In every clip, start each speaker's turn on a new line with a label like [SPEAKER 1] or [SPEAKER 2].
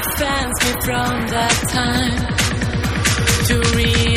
[SPEAKER 1] defends me from that time. To realize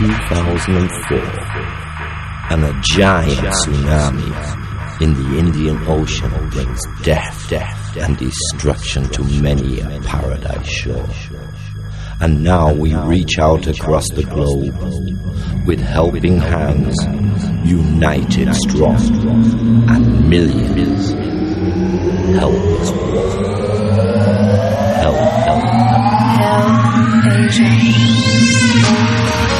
[SPEAKER 2] 2004 and a giant tsunami in the Indian Ocean brings death death, and destruction to many a paradise shore. And now we reach out across the globe with helping hands, united strong, and millions help us walk. Help, help, help. Help,